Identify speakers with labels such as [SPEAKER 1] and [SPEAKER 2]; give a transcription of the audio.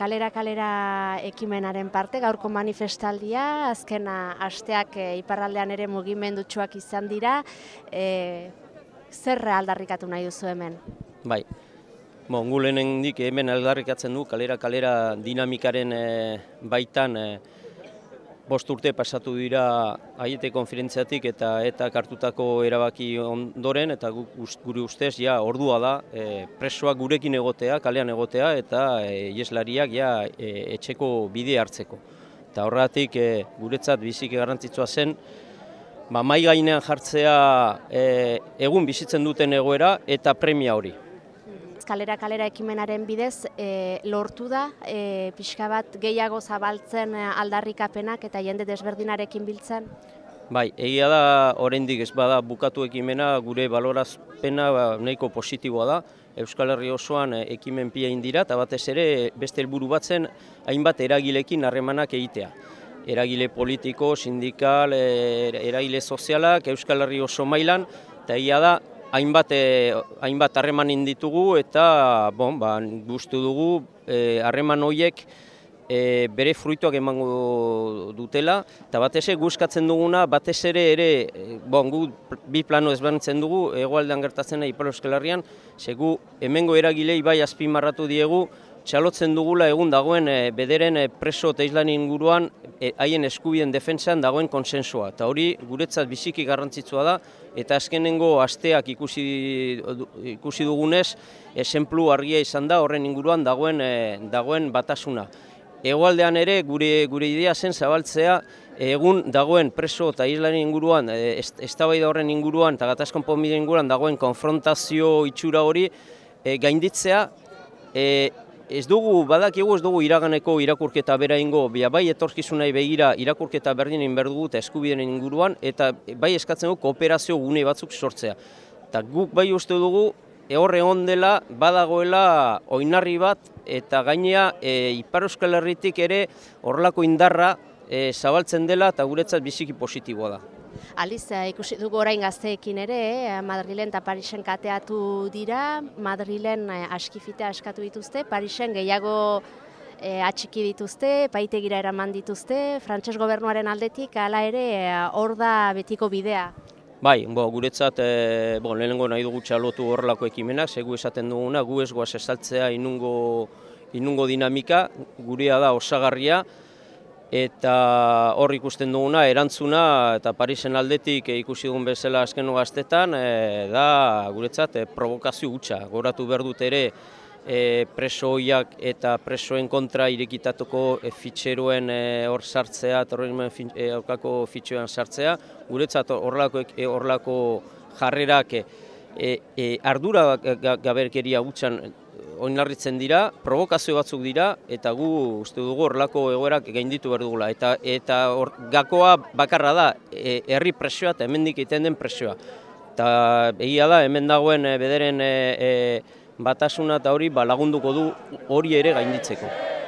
[SPEAKER 1] kalera kalera ekimenaren parte, gaurko manifestaldia, azkena asteak e, iparraldean ere mugimendutsuak izan dira, e, zer aldarrikatu nahi duzu hemen?
[SPEAKER 2] Bai, bon, gu lehenendik hemen aldarrikatzen du kalera kalera dinamikaren e, baitan e, bost urte pasatu dira aiete konferentziatik eta eta kartutako erabaki ondoren eta gure ustez ja ordua da e, presoak gurekin egotea, kalean egotea eta e, ieslariak ja e, etxeko bide hartzeko. Eta horretik e, guretzat biziki garrantzitsua zen ba, mai gainean jartzea e, egun bizitzen duten egoera eta premia hori
[SPEAKER 1] kalera kalera ekimenaren bidez e, lortu da e, pixka bat gehiago zabaltzen e, aldarrikapenak eta jende desberdinarekin biltzen?
[SPEAKER 2] Bai, egia da oraindik ez bada bukatu ekimena gure balorazpena ba, nahiko positiboa da. Euskal Herri osoan e, ekimen pia indira eta batez ere beste helburu batzen hainbat eragilekin harremanak egitea. Eragile politiko, sindikal, e, eragile sozialak, Euskal Herri oso mailan, eta egia da hainbat eh, hainbat harreman ditugu eta bon ba gustu dugu eh, harreman hoiek e, bere fruituak emango dutela. Eta batez ere guskatzen duguna batez ere ere bon gu bi plano ezberdintzen dugu hegoaldean gertatzen da Ipar Euskal Herrian segu hemengo eragilei bai azpimarratu diegu txalotzen dugula egun dagoen e, bederen e, preso eta islan inguruan eh, haien eskubien defentsan dagoen konsensua. Eta hori guretzat biziki garrantzitsua da, eta azkenengo asteak ikusi, ikusi dugunez, esenplu argia izan da horren inguruan dagoen, dagoen batasuna. Egoaldean ere gure gure idea zen zabaltzea egun dagoen preso eta islan inguruan, eztabaida horren inguruan eta gatazkon inguruan dagoen konfrontazio itxura hori gainditzea ez dugu, badakigu ez dugu iraganeko irakurketa bera ingo, bai etorkizunai begira irakurketa berdin egin dugu eta eskubideen inguruan, eta bai eskatzen dugu kooperazio gune batzuk sortzea. Eta guk bai uste dugu, ehorre egon dela, badagoela oinarri bat, eta gainea e, Ipar Euskal Herritik ere horrelako indarra e, zabaltzen dela, eta guretzat biziki positiboa da.
[SPEAKER 1] Aliz, ikusi dugu orain gazteekin ere, eh, Madrilen eta Parisen kateatu dira, Madrilen eh, askifite askatu dituzte, Parisen gehiago eh, atxiki dituzte, paitegira eraman dituzte, frantses gobernuaren aldetik, hala ere, hor da betiko bidea.
[SPEAKER 2] Bai, bo, guretzat, e, bo, lehenengo nahi dugu txalotu horrelako ekimenak, segu esaten duguna, gu ez guaz esaltzea inungo, inungo dinamika, gurea da osagarria, eta hor ikusten duguna erantzuna eta Parisen aldetik ikusi dugun bezala azkenu gaztetan e, da guretzat e, provokazio hutsa. Goratu behar dut ere e, presoiak eta presoen kontra irekitatuko e, fitxeruen e, hor sartzea, terrorismoen e, aurkako fitxeroen sartzea. Guretzat horrelako e, jarrerak e, e, ardura gaberkeria hutsan oinarritzen dira, provokazio batzuk dira, eta gu uste dugu horrelako egoerak gainditu behar dugula. Eta, eta or, gakoa bakarra da, e, herri presioa eta hemendik egiten den presioa. Eta egia da, hemen dagoen e, bederen e, e, batasuna eta hori ba, lagunduko du hori ere gainditzeko.